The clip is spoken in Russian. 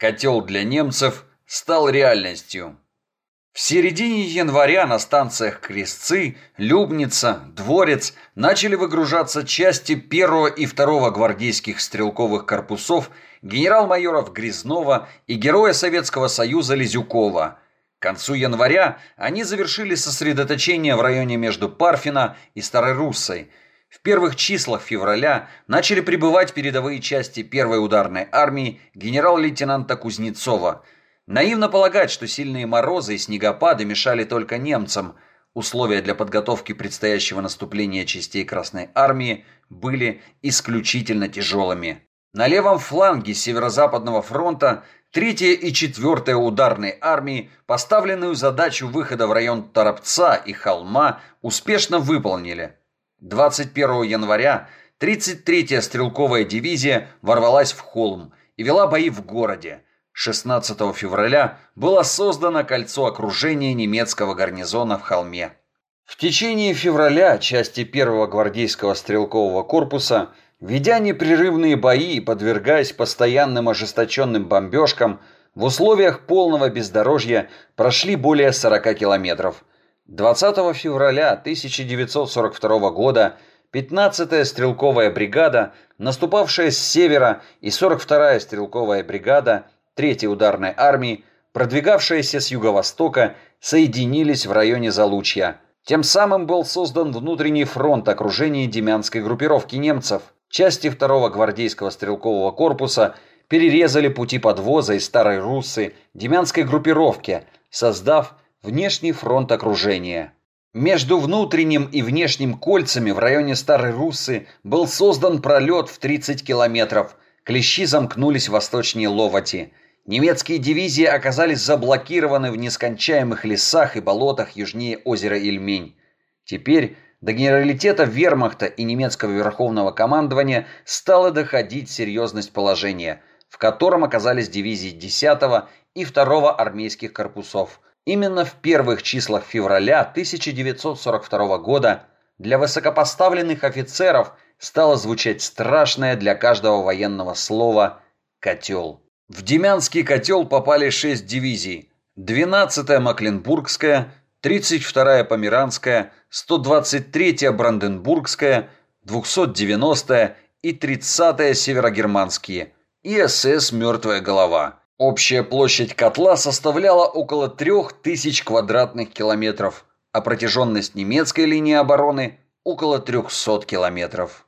Котел для немцев стал реальностью. В середине января на станциях Крестцы, Любница, Дворец начали выгружаться части 1 и 2 гвардейских стрелковых корпусов генерал-майоров Грязнова и героя Советского Союза Лизюкова. К концу января они завершили сосредоточение в районе между Парфино и Старой Руссой. В первых числах февраля начали прибывать передовые части первой ударной армии генерал-лейтенанта Кузнецова. Наивно полагать, что сильные морозы и снегопады мешали только немцам. Условия для подготовки предстоящего наступления частей Красной армии были исключительно тяжелыми. На левом фланге Северо-Западного фронта 3 и 4 ударные армии поставленную задачу выхода в район Торопца и Холма успешно выполнили. 21 января 33-я стрелковая дивизия ворвалась в Холм и вела бои в городе. 16 февраля было создано кольцо окружения немецкого гарнизона в Холме. В течение февраля части 1-го гвардейского стрелкового корпуса – Ведя непрерывные бои и подвергаясь постоянным ожесточенным бомбежкам, в условиях полного бездорожья прошли более 40 километров. 20 февраля 1942 года 15-я стрелковая бригада, наступавшая с севера, и 42-я стрелковая бригада 3-й ударной армии, продвигавшаяся с юго-востока, соединились в районе Залучья. Тем самым был создан внутренний фронт окружения демянской группировки немцев. Части второго гвардейского стрелкового корпуса перерезали пути подвоза из Старой Руссы демянской группировки, создав внешний фронт окружения. Между внутренним и внешним кольцами в районе Старой Руссы был создан пролет в 30 километров. Клещи замкнулись восточнее Ловати. Немецкие дивизии оказались заблокированы в нескончаемых лесах и болотах южнее озера Ильмень. Теперь до генералитета вермахта и немецкого верховного командования стала доходить серьезность положения, в котором оказались дивизии 10 и 2 армейских корпусов. Именно в первых числах февраля 1942 года для высокопоставленных офицеров стало звучать страшное для каждого военного слова «котел». В Демянский котел попали шесть дивизий. 12-я Макленбургская, 32-я Померанская, 123-я Бранденбургская, 290-я и 30-я Северогерманские и СС «Мертвая голова». Общая площадь котла составляла около 3000 квадратных километров, а протяженность немецкой линии обороны – около 300 километров.